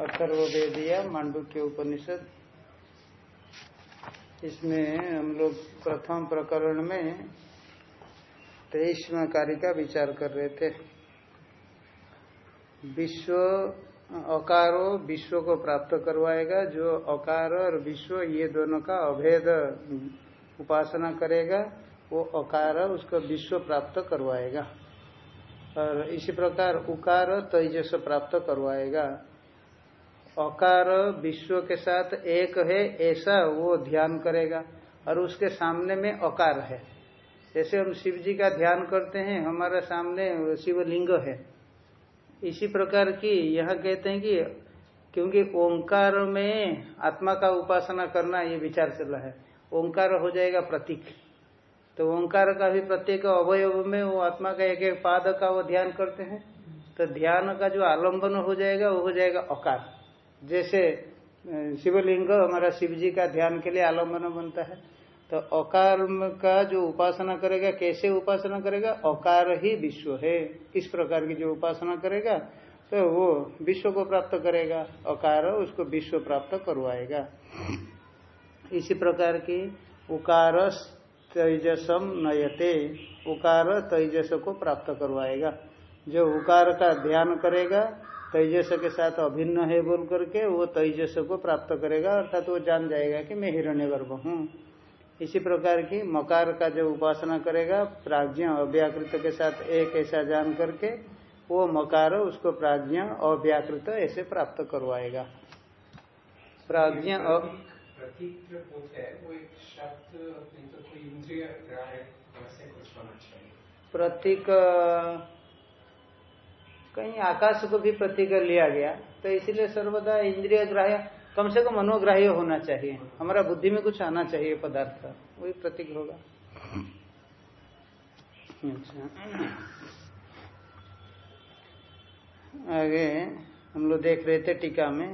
अथर्वेदिया मांडुक्य उपनिषद। इसमें हम लोग प्रथम प्रकरण में तेईसवा कार्य का विचार कर रहे थे। विश्व, अकारो विश्व को प्राप्त करवाएगा, जो अकार और विश्व, ये दोनों का अभेद उपासना करेगा, वो अकार उसको विश्व प्राप्त करवाएगा। और इसी प्रकार उकार तेजस प्राप्त करवाएगा। अकार विश्व के साथ एक है, ऐसा वो ध्यान करेगा। और उसके सामने में अकार है। जैसे हम शिव जी का ध्यान करते हैं, हमारे सामने शिवलिंग है। इसी प्रकार की यहाँ कहते हैं कि क्योंकि ओंकार में आत्मा का उपासना करना ये विचार चल रहा है। ओंकार हो जाएगा प्रतीक। तो ओंकार का भी प्रत्येक अवयव में वो आत्मा का एक एक पाद का वो ध्यान करते हैं। तो ध्यान का जो आलंबन हो जाएगा, वो हो जाएगा अकार। जैसे शिवलिंग हमारा शिव जी का ध्यान के लिए आलंबन बनता है। तो अकार का जो उपासना करेगा, कैसे उपासना करेगा? अकार ही विश्व है। इस प्रकार की जो उपासना करेगा तो वो विश्व को प्राप्त करेगा। अकार उसको विश्व प्राप्त करवाएगा। इसी प्रकार की उकार तेजसम नयते, उकार तेजस को प्राप्त करवाएगा। जो उकार का ध्यान करेगा तेजस के साथ अभिन्न है बोल करके वो तेजस को प्राप्त करेगा अर्थात वो जान जाएगा कि मैं हिरण्य गर्भ हूँ इसी प्रकार की मकार का जो उपासना करेगा प्राज्ञ अव्याकृत के साथ एक ऐसा जान करके वो मकार उसको प्राज्ञ अव्याकृत ऐसे प्राप्त करवाएगा प्राज्ञ प्रतीक कहीं आकाश को भी प्रतीक लिया गया तो इसलिए सर्वदा इंद्रिय ग्राह्य कम से कम मनोग्राह्य होना चाहिए। हमारा बुद्धि में कुछ आना चाहिए पदार्थ, वही प्रतीक होगा। अच्छा। आगे हम लोग देख रहे थे टीका में,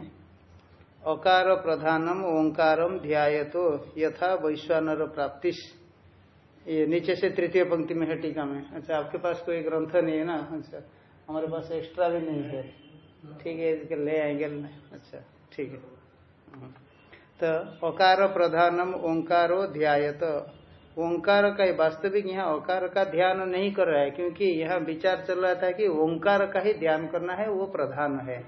अकार प्रधानम ओंकारम ध्याय तो यथा वैश्वानर प्राप्तिश। ये नीचे से तृतीय पंक्ति में है टीका में। अच्छा आपके पास कोई ग्रंथ नहीं है ना? अच्छा। हमारे पास एक्स्ट्रा भी नहीं है। ठीक है, इसके ले आएँगे अच्छा ठीक है। तो अकार प्रधानम, ओंकारो ध्यायत। ओंकार का वास्तविक यहाँ अकार का ध्यान नहीं कर रहा है, क्योंकि यहाँ विचार चल रहा था कि ओंकार का ही ध्यान करना है, वो प्रधान है।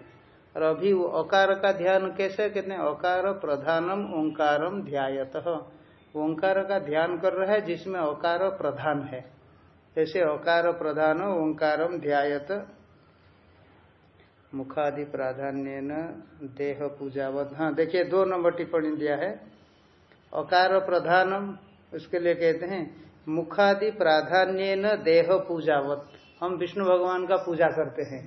और अभी वो अकार का ध्यान कैसे, कहते हैं अकार प्रधानम, ओंकारम ध्यायत। ओंकार का ध्यान कर रहा है जिसमें अकार प्रधान है। जैसे अकार प्रधान, ओंकार ध्यायत। मुखादि प्राधान्य देह पूजावत। हाँ देखिए, दो नंबर टिप्पणी दिया है। अकार प्रधानम उसके लिए कहते हैं, मुखादि प्राधान्य देह पूजावत। हम विष्णु भगवान का पूजा करते हैं,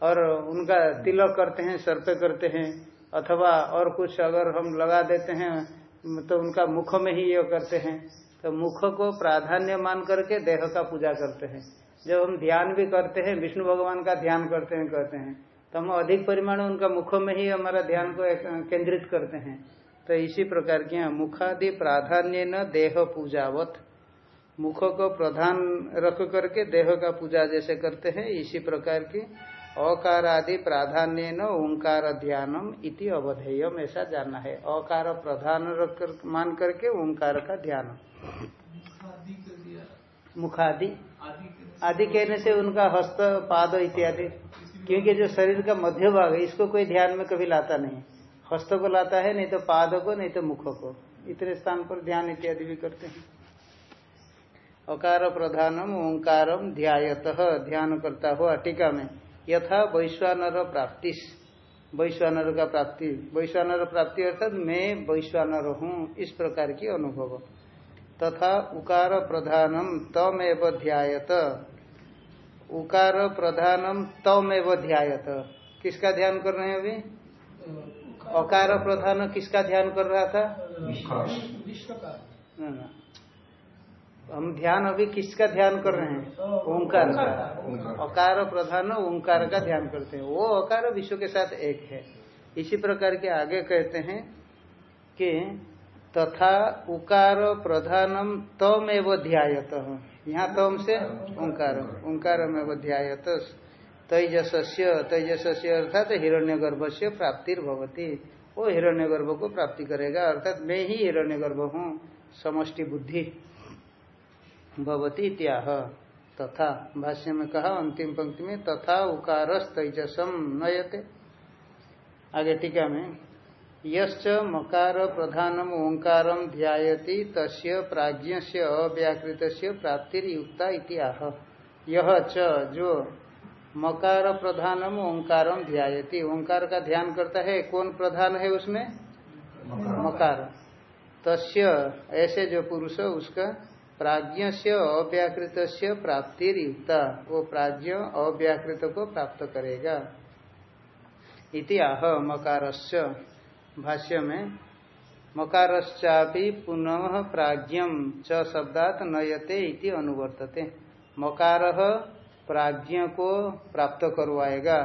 और उनका तिलक करते हैं सर पे करते हैं, अथवा और कुछ अगर हम लगा देते हैं तो उनका मुख में ही ये करते हैं। तो मुख को प्राधान्य मान करके देह का पूजा करते हैं। जब हम ध्यान भी करते हैं, विष्णु भगवान का ध्यान करते हैं, कहते हैं तो हम अधिक परिमाण उनका मुख में ही हमारा ध्यान को केंद्रित करते हैं। तो इसी प्रकार की मुखादि प्राधान्य न देह पूजावत। मुख को प्रधान रख करके देह का पूजा जैसे करते हैं, इसी प्रकार की अकार आदि प्राधान्य न ओंकार ध्यानम इति अवधेयम, ऐसा जानना है। अकार प्रधान रख मान करके ओंकार का ध्यान मुखादि। आदि कहने से उनका हस्त पाद इत्यादि। क्योंकि जो शरीर का मध्य भाग है इसको कोई ध्यान में कभी लाता नहीं। हस्त को लाता है नहीं तो पाद को नहीं तो मुख को। इतने स्थान पर ध्यान इत्यादि भी करते हैं। अकार प्रधानम ओंकारम ध्यात ध्यान करता हुआ टीका में यथा वैश्वानर प्राप्ति वैश्वानर का प्राप्ति वैश्वानर प्राप्ति अर्थात मैं वैश्वानर हूँ इस प्रकार की अनुभव। तथा उकार प्रधानम तमेव ध्यात उकार प्रधानम तमेव ध्यात किसका ध्यान कर रहे हैं अभी? अकार प्रधान किसका ध्यान कर रहा था? विश्व का हम ध्यान अभी किसका ध्यान कर रहे हैं? ओंकार का। अकार प्रधान ओंकार का ध्यान करते हैं। वो अकार विश्व के साथ एक है। इसी प्रकार के आगे कहते हैं कि तथा उकार प्रधानम तमेव ध्यात यहाँ तम से ओंकार ओंकार में ध्यात तेजस्य तेजस्य अर्थात हिरण्यगर्भ से प्राप्तिर्भवती वो हिरण्यगर्भ को प्राप्ति करेगा, अर्थात मैं ही हिरण्यगर्भ हूँ, समष्टि बुद्धि भवती त्याह तथा भाष्य में कहा, अंतिम पंक्ति में तथा उकार तेजसम नयते। आगे टीका में यश्च मकार प्रधानम ओंकार ध्यायति तस्य प्राज्ञ से अव्याकृत प्राप्तिर्युक्ता इतिहा यह च जो मकार प्रधानम ओंकार ध्यायति। ओंकार का ध्यान करता है कौन प्रधान है उसमें? मकार। तस्य ऐसे जो पुरुष उसका प्राज्ञ से अव्याकृत प्राप्तिर्युक्ता वो प्राज्ञ अव्याकृत को प्राप्त करेगा। इति आह मकारस्य। भाष्य में, मकारश्चापि पुनः प्राज्ञम च शब्दात नयते इति अनुवर्तते। मकार प्राज्ञ को प्राप्त करवाएगा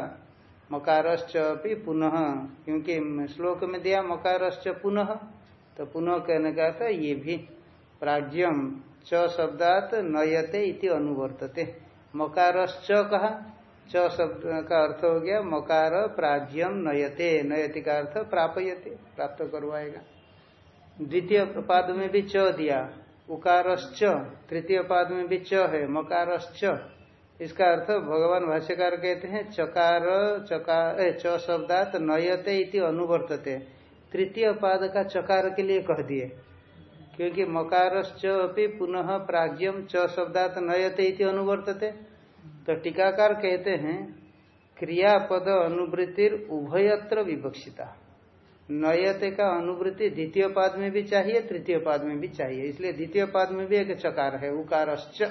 मकारश्च भी पुनः, क्योंकि श्लोक में दिया मकारश्च पुनः तो पुनः कहने का था ये भी प्राज्ञम च शब्दात नयते इति अनुवर्तते। मकारश्च कहा च शब्द का अर्थ हो गया मकार प्राज्यम नयते, नयति का अर्थ प्रापयते, प्राप्त करवाएगा। द्वितीय पाद में भी च दिया, उकारश्च, तृतीय पाद में भी च है, मकारश्च। इसका अर्थ भगवान भाष्यकार कहते हैं, चकार चकार च शब्दात नयते इति अनुवर्तते। तृतीय पाद का चकार के लिए कह दिए, क्योंकि मकारश्च अभी पुनः प्राज्यम च शब्दात नयते इति अनुवर्तते। तो टीकाकार कहते हैं क्रियापद अनुवृत्तिर उभयत्र विवक्षिता। नयते का अनुवृत्ति द्वितीय पाद में भी चाहिए तृतीय पाद में भी चाहिए। इसलिए द्वितीय पाद में भी एक चकार है उकारश्च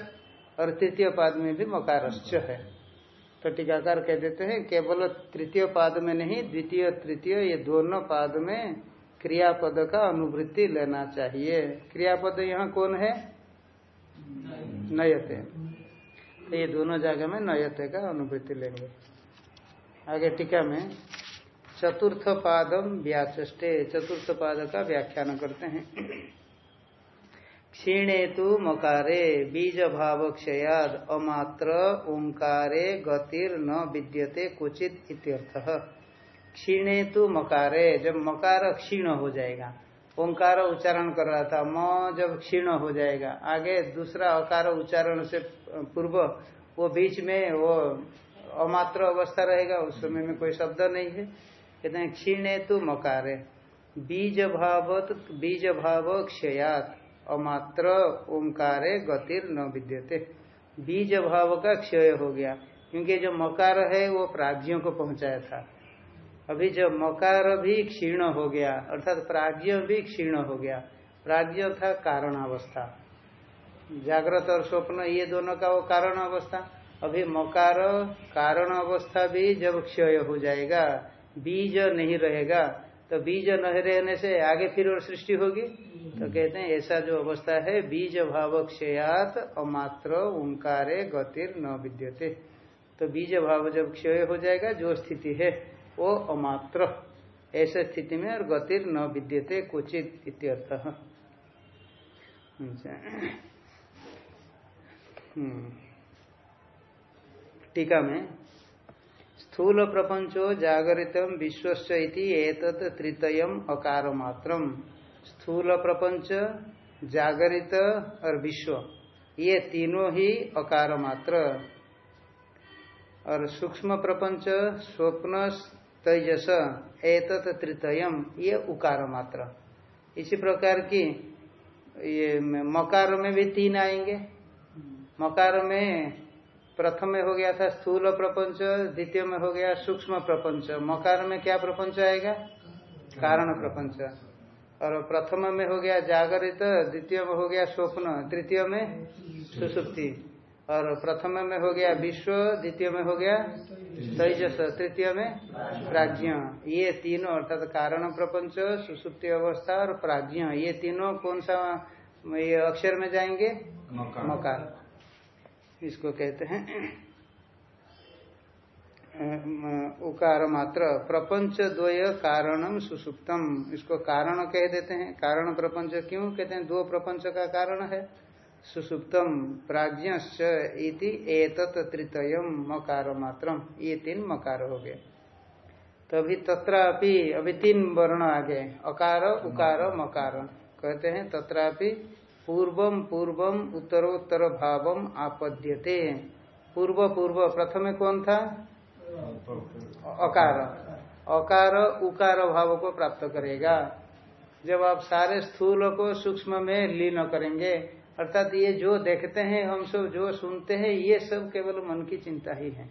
और तृतीय पाद में भी मकारश्च है। तो टीकाकार कह देते हैं केवल तृतीय पाद में नहीं द्वितीय तृतीय ये दोनों पाद में क्रियापद का अनुवृत्ति लेना चाहिए। क्रियापद यहाँ कौन है? नयते। तो ये दोनों जगह में नयते का अनुभूति लेंगे। आगे टीका में चतुर्थ पादम व्याचे चतुर्थ पाद का व्याख्यान करते हैं। क्षीणे तो मकारे बीज भाव क्षयाद, अमात्र ओंकारे, गतिर न विद्यते कुचित इत्यर्थ। क्षीणे तो मकारे, जब मकार क्षीण हो जाएगा ओंकार उच्चारण कर रहा था। म जब क्षीण हो जाएगा, आगे दूसरा अकार उच्चारण से पूर्व, वो बीच में वो अमात्र अवस्था रहेगा, उस समय में कोई शब्द नहीं है। कहते हैं, क्षीणे तो मकारे बीज भाव बीज भाव क्षयात, अमात्र ओंकार गतिर न विद्यते। बीज भाव का क्षय हो गया, क्योंकि जो मकार है, वो प्राज्यों को पहुँचाया था। अभी जब मकार भी क्षीण हो गया, अर्थात प्राज्ञ भी क्षीण हो गया, प्राज्ञ था कारण अवस्था। जागृत और स्वप्न, ये दोनों का वो कारण अवस्था। अभी मकार, कारण अवस्था भी जब क्षय हो जाएगा, बीज नहीं रहेगा तो बीज नहीं रहने से आगे फिर और सृष्टि होगी। तो कहते हैं, ऐसा जो अवस्था है, बीज भाव क्षयात, अमात्र ओंकारे गतिर न विद्यते। तो बीज भाव जब क्षय हो जाएगा, जो स्थिति है वो अमात्र ऐसे स्थिति में और गतिर न विद्यते क्वचित इत्यर्थ अच्छा। हम्म। टीका में, स्थूल प्रपंचो जागरित विश्वस्य एतत् तृतयम अकार मात्रम स्थूल प्रपंच, जागरित और विश्व, ये तीनों ही अकार मात्र और सूक्ष्म प्रपंच, स्वप्न तेजस, एतत तृतयम ये उकार मात्र। इसी प्रकार की ये मकार में भी तीन आएँगे। मकार में प्रथम में हो गया था स्थूल प्रपंच, द्वितीय में हो गया सूक्ष्म प्रपंच। मकार में क्या प्रपंच आएगा? कारण प्रपंच। और प्रथम में हो गया जागरित द्वितीय में हो गया स्वप्न, तृतीय में सुसुप्ति। और प्रथम में हो गया विश्व द्वितीय में हो गया तेजस तृतीय में प्राज्ञ। ये तीनों अर्थात कारण प्रपंच सुसुप्ति अवस्था और प्राज्ञ। ये तीनों कौन सा ये अक्षर में जाएँगे? मकार। इसको कहते हैं उकार मात्र। प्रपंच द्वय कारणम सुसुप्तम। इसको कारण कह देते हैं। कारण प्रपंच क्यों कहते हैं? दो प्रपंच का कारण है। सुसुप्तम प्राज्ञश्च इति एतत तृतयम मकार मात्रम। ये तीन मकार हो गए। तो अभी तत्रापि अभी तीन वर्ण आ गए। अकार उकार मकार। कहते हैं तत्रापि पूर्वम पूर्वम उत्तरोत्तर भावम आपद्यते। पूर्व पूर्व प्रथम कौन था? अकार। अकार उकार भाव को प्राप्त करेगा। जब आप सारे स्थूल को सूक्ष्म में लीन करेंगे अर्थात ये जो देखते हैं, हम सब जो सुनते हैं, ये सब केवल मन की चिंता ही है।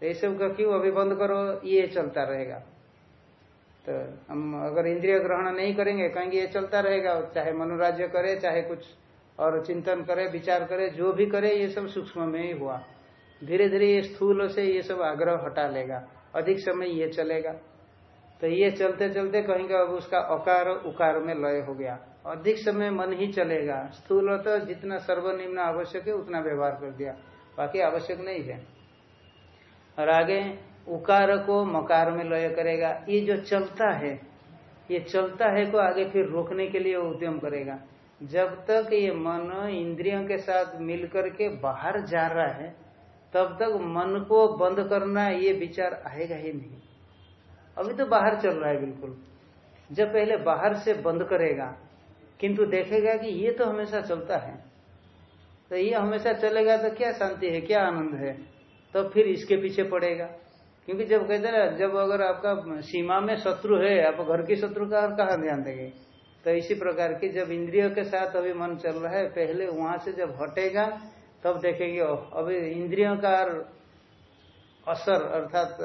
तो ये सब का क्यों अभी बंद करो? ये चलता रहेगा। तो हम अगर इंद्रिय ग्रहण नहीं करेंगे, कहेंगे ये चलता रहेगा। चाहे मनोराज्य करे, चाहे कुछ और चिंतन करे, विचार करे, जो भी करे, ये सब सूक्ष्म में ही हुआ। धीरे धीरे ये स्थूल से ये सब आग्रह हटा लेगा। अधिक समय ये चलेगा। तो ये चलते चलते कहेंगे, अब उसका अकार उकार में लय हो गया। अधिक समय मन ही चलेगा। स्थूल तो जितना सर्वनिम्न आवश्यक है, उतना व्यवहार कर दिया। बाकी आवश्यक नहीं है। और आगे, उकार को मकार में लय करेगा। ये जो चलता है, ये चलता है को आगे फिर रोकने के लिए उद्यम करेगा। जब तक ये मन इंद्रियों के साथ मिलकर के बाहर जा रहा है, तब तक मन को बंद करना ये विचार आएगा ही नहीं। अभी तो बाहर चल रहा है बिल्कुल। जब पहले बाहर से बंद करेगा किंतु देखेगा कि ये तो हमेशा चलता है। तो ये हमेशा चलेगा तो क्या शांति है, क्या आनंद है? तो फिर इसके पीछे पड़ेगा। क्योंकि जब कहते ना, जब अगर आपका सीमा में शत्रु है, आप घर की शत्रु का और कहा ध्यान देंगे? तो इसी प्रकार की जब इंद्रियों के साथ अभी मन चल रहा है, पहले वहाँ से जब हटेगा, तब देखेंगे अभी इंद्रियों का असर अर्थात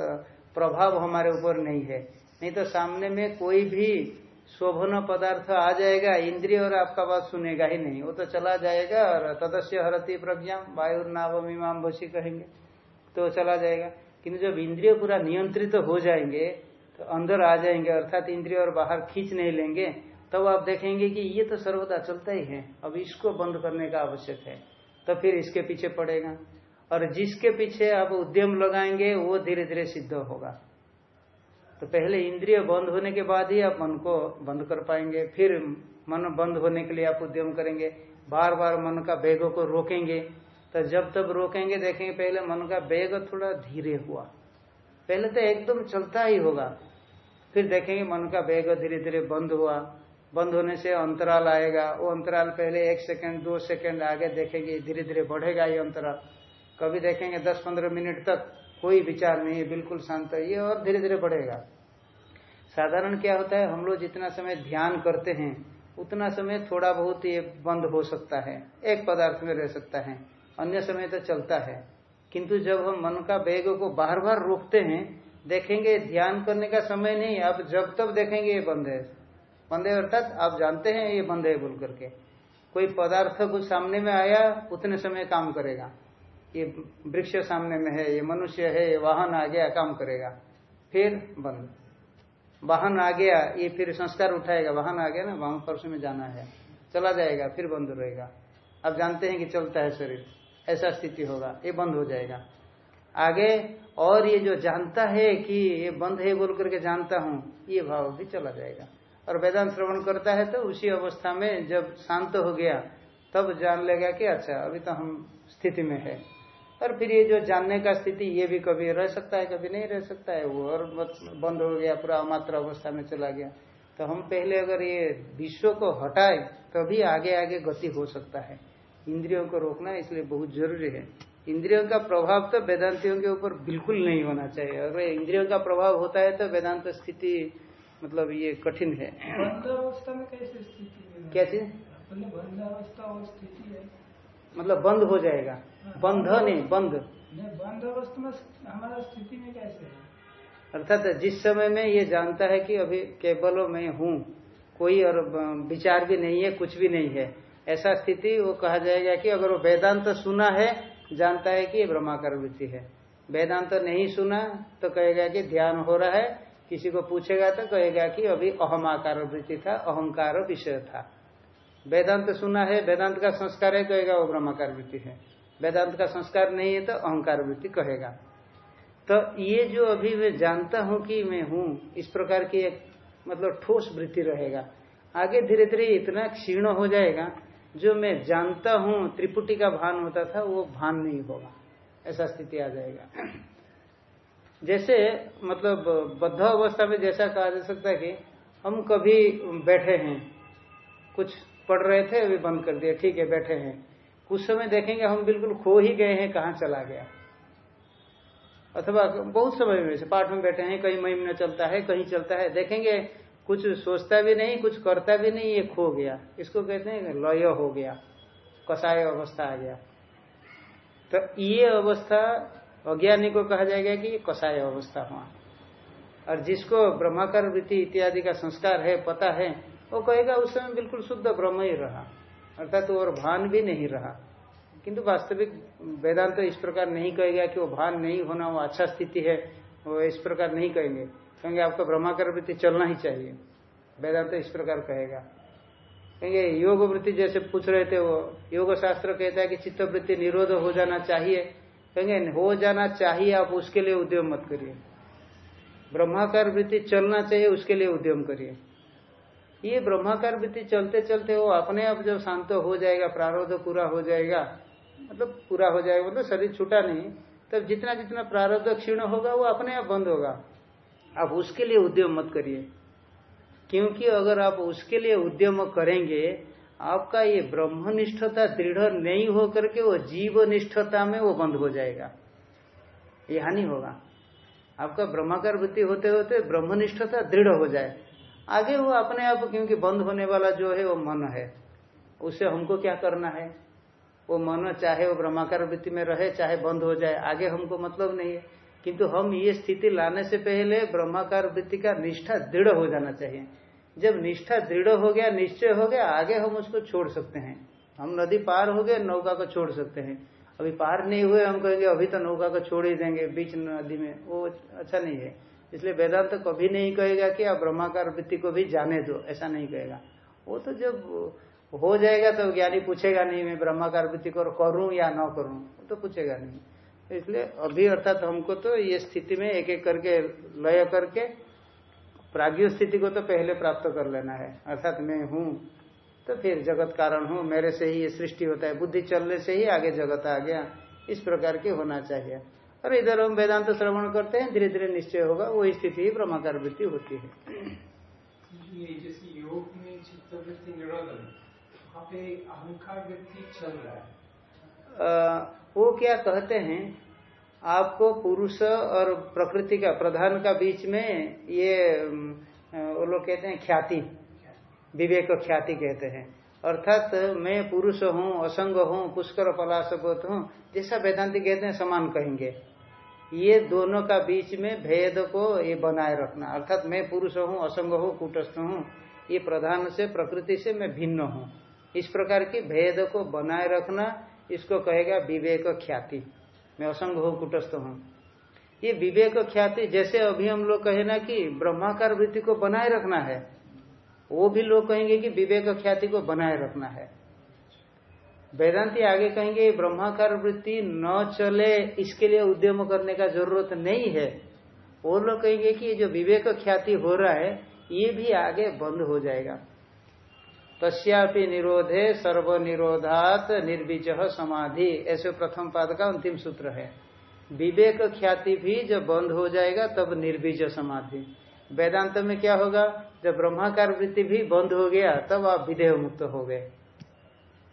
प्रभाव हमारे ऊपर नहीं है। नहीं तो सामने में कोई भी शोभन पदार्थ आ जाएगा, इंद्रिय और आपका बात सुनेगा ही नहीं। वो तो चला जाएगा और तदस्य हरती प्रज्ञा वायु नावम इमाम भसी कहेंगे तो चला जाएगा। किंतु जब इंद्रिय पूरा नियंत्रित तो हो जाएँगे तो अंदर आ जाएँगे, अर्थात इंद्रिय और बाहर खींच नहीं लेंगे, तब तो आप देखेंगे कि ये तो सर्वदा चलता ही है। अब इसको बंद करने का आवश्यक है तो फिर इसके पीछे पड़ेगा। और जिसके पीछे आप उद्यम लगाएँगे, वो धीरे धीरे सिद्ध होगा। तो पहले इंद्रिय बंद होने के बाद ही आप मन को बंद कर पाएँगे, फिर मन बंद होने के लिए आप उद्यम करेंगे बार बार मन का वेग को रोकेंगे। तो जब तक रोकेंगे, देखेंगे पहले मन का वेग थोड़ा धीरे हुआ। पहले तो एकदम चलता ही होगा। फिर देखेंगे मन का वेग धीरे धीरे बंद हुआ। बंद होने से अंतराल आएगा। वो अंतराल पहले एक सेकंड, दो सेकंड आगे देखेंगे धीरे धीरे बढ़ेगा ये अंतराल। कभी देखेंगे दस पंद्रह मिनट तक कोई विचार नहीं है, बिल्कुल शांत है, ये और धीरे धीरे बढ़ेगा। साधारण क्या होता है, हम लोग जितना समय ध्यान करते हैं, उतना समय थोड़ा बहुत ये बंद हो सकता है, एक पदार्थ में रह सकता है, अन्य समय तो चलता है। किंतु जब हम मन का वेग को बार बार रोकते हैं, देखेंगे ध्यान करने का समय नहीं, आप जब तब देखेंगे ये बंद है। बंद है अर्थात आप जानते हैं ये बंद है बोल करके। कोई पदार्थ कुछ सामने में आया, उतने समय काम करेगा। ये वृक्ष सामने में है, ये मनुष्य है, ये वाहन आ गया, काम करेगा। फिर बंद। वाहन आ गया, ये फिर संस्कार उठाएगा। वाहन आ गया ना वाहन परसों में जाना है। चला जाएगा, फिर बंद रहेगा। अब जानते हैं कि चलता है शरीर। ऐसा स्थिति होगा, ये बंद हो जाएगा। आगे, और ये जो जानता है कि ये बंद है बोल करके जानता हूँ, ये भाव भी चला जाएगा। और वेदांत श्रवण करता है तो उसी अवस्था में जब शांत हो गया, तब जान लेगा कि अच्छा अभी तो हम स्थिति में है। और फिर ये जो जानने का स्थिति ये भी कभी रह सकता है कभी नहीं रह सकता है वो और बंद हो गया पूरा अमात्र अवस्था में चला गया। तो हम पहले अगर ये विश्व को हटाए तभी आगे आगे गति हो सकता है। इंद्रियों को रोकना इसलिए बहुत ज़रूरी है। इंद्रियों का प्रभाव तो वेदांतियों के ऊपर बिल्कुल नहीं होना चाहिए। अगर इंद्रियों का प्रभाव होता है तो वेदांत स्थिति मतलब ये कठिन है। अवस्था में कैसे स्थिति क्या चीज़? मतलब बंद हो जाएगा। बंध नहीं बंद बंद अवस्था में हमारा स्थिति में कैसे अर्थात जिस समय में ये जानता है कि अभी केवल मैं हूँ कोई और विचार भी नहीं है कुछ भी नहीं है ऐसा स्थिति वो कहा जाएगा कि अगर वो वेदांत तो सुना है जानता है कि ये ब्रह्माकार वृत्ति है। वेदांत तो नहीं सुना तो कहेगा कि ध्यान हो रहा है किसी को पूछेगा तो कहेगा कि अभी अहमाकार वृत्ति था अहंकार विषय था। वेदांत सुना है, वेदांत का संस्कार है, कहेगा, वो ब्रह्माकार वृत्ति है। वेदांत का संस्कार नहीं है तो अहंकार वृत्ति कहेगा। तो ये जो अभी मैं जानता हूँ कि मैं हूँ, इस प्रकार की एक मतलब ठोस वृत्ति रहेगा। आगे धीरे धीरे इतना क्षीण हो जाएगा, जो मैं जानता हूँ, त्रिपुटी का भान होता था, वो भान नहीं होगा। ऐसा स्थिति आ जाएगा। जैसे मतलब बद्ध अवस्था में जैसा कहा जा सकता है कि हम कभी बैठे हैं, कुछ पढ़ रहे थे, अभी बंद कर दिया। ठीक है, बैठे हैं। कुछ समय देखेंगे, हम बिल्कुल खो ही गए हैं, कहाँ चला गया। अथवा बहुत समय में से पाठ में बैठे हैं, कहीं महीना चलता है, कहीं चलता है। देखेंगे, कुछ सोचता भी नहीं, कुछ करता भी नहीं, ये खो गया। इसको कहते हैं लय हो गया, कसाय अवस्था आ गया। तो ये अवस्था, अज्ञानी को कहा जाएगा कि कसाय अवस्था हुआ। और जिसको ब्रह्माकार वृत्ति इत्यादि का संस्कार है, पता है वो कहेगा, उस समय बिल्कुल शुद्ध ब्रह्म ही रहा। अर्थात तो और भान भी नहीं रहा। किंतु वास्तविक वेदांत तो इस प्रकार नहीं कहेगा कि वो भान नहीं होना, वो अच्छा स्थिति है, वो इस प्रकार नहीं कहेंगे। कहेंगे, आपका ब्रह्माकार वृत्ति चलना ही चाहिए। वेदांत तो इस प्रकार कहेगा। कहेंगे, योग वृत्ति जैसे पूछ रहे थे, वो योग शास्त्र कहता है कि चित्त वृत्ति निरोध हो जाना चाहिए। कहेंगे, हो जाना चाहिए, आप उसके लिए उद्यम मत करिए। ब्रह्माकार वृत्ति चलना चाहिए, उसके लिए उद्यम करिए। ये ब्रह्माकार वृत्ति चलते चलते वो अपने आप जब शांत हो जाएगा, प्रारब्ध पूरा हो जाएगा मतलब पूरा हो जाएगा मतलब शरीर छूटा नहीं, तब जितना जितना प्रारब्ध क्षीण होगा, वो अपने आप बंद होगा। आप उसके लिए उद्यम मत करिए। क्योंकि अगर आप उसके लिए उद्यम करेंगे, आपका ये ब्रह्मनिष्ठता दृढ़ नहीं हो करके वो जीव निष्ठता में वो बंद हो जाएगा। ये हानि होगा। आपका ब्रह्माकार वृत्ति होते होते ब्रह्मनिष्ठता दृढ़ हो जाए। आगे वो अपने आप क्योंकि बंद होने वाला जो है, वो मन है। उससे हमको क्या करना है? वो मन चाहे वो ब्रह्माकार वृत्ति में रहे, चाहे बंद हो जाए, आगे हमको मतलब नहीं है। किंतु हम ये स्थिति लाने से पहले ब्रह्माकार वृत्ति का निष्ठा दृढ़ हो जाना चाहिए। जब निष्ठा दृढ़ हो गया, निश्चय हो गया, आगे हम उसको छोड़ सकते हैं। हम नदी पार हो गए, नौका को छोड़ सकते हैं। अभी पार नहीं हुए, हम कहेंगे, अभी तो नौका को छोड़ ही देंगे, बीच नदी में। वो अच्छा नहीं है। इसलिए वेदांत तो कभी नहीं कहेगा कि आप ब्रह्माकार वृत्ति को भी जाने दो, ऐसा नहीं कहेगा। वो तो जब हो जाएगा तो ज्ञानी पूछेगा नहीं, मैं ब्रह्माकार वृत्ति को करूँ या न करूँ तो पूछेगा नहीं। तो इसलिए अभी अर्थात हमको तो ये स्थिति में एक एक करके, लय करके प्राज्ञ स्थिति को तो पहले प्राप्त कर लेना है। अर्थात मैं हूँ तो फिर जगत कारण हूँ, मेरे से ही ये सृष्टि होता है, बुद्धि चलने से ही आगे जगत आ गया। इस प्रकार के होना चाहिए। और इधर हम वेदांत तो श्रवण करते हैं धीरे धीरे निश्चय होगा वही स्थिति ही ब्रह्माकार वृत्ति होती है। योग में चित्त वृत्ति निरोधन पे अहंकार वृत्ति चल रहा है। वो क्या कहते हैं आपको पुरुष और प्रकृति का प्रधान का बीच में ये वो लोग कहते हैं ख्याति। विवेक ख्याति कहते हैं। अर्थात मैं पुरुष हूँ, असंग हूँ, पुष्कर पलाश हूँ, जैसा वेदांति कहते हैं, समान कहेंगे। ये दोनों का बीच में भेद को ये बनाए रखना। अर्थात मैं पुरुष हूँ, असंग हूँ, कुटस्थ हूँ, ये प्रधान से, प्रकृति से मैं भिन्न हूँ। इस प्रकार की भेद को बनाए रखना, इसको कहेगा विवेक ख्याति। मैं असंग हूँ, कुटस्थ हूँ। ये विवेक ख्याति, जैसे अभी हम लोग कहे ना कि ब्रह्माकार वृत्ति को बनाए रखना है वो भी लोग कहेंगे कि विवेक ख्याति को बनाए रखना है। वेदांति आगे कहेंगे, ब्रह्माकार वृत्ति न चले, इसके लिए उद्यम करने का ज़रूरत नहीं है। वो लोग कहेंगे कि जो विवेक ख्याति हो रहा है, ये भी आगे बंद हो जाएगा। तस्यापि निरोधे सर्व निरोधात निर्बीज समाधि। ऐसे प्रथम पाद का अंतिम सूत्र है। विवेक ख्याति भी जब बंद हो जाएगा, तब निर्बीज समाधि। वेदांत में क्या होगा? जब ब्रह्माकार वृत्ति भी बंद हो गया, तब आप विधेय मुक्त हो गए।